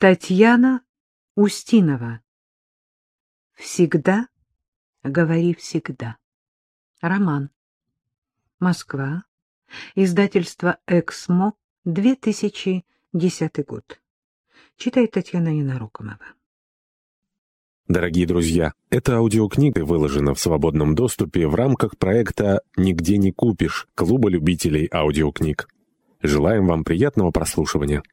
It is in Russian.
Татьяна Устинова. Всегда говори всегда. Роман. Москва. Издательство «Эксмо», 2010 год. Читает Татьяна Ненарокомова. Дорогие друзья, эта аудиокнига выложена в свободном доступе в рамках проекта «Нигде не купишь» Клуба любителей аудиокниг. Желаем вам приятного прослушивания.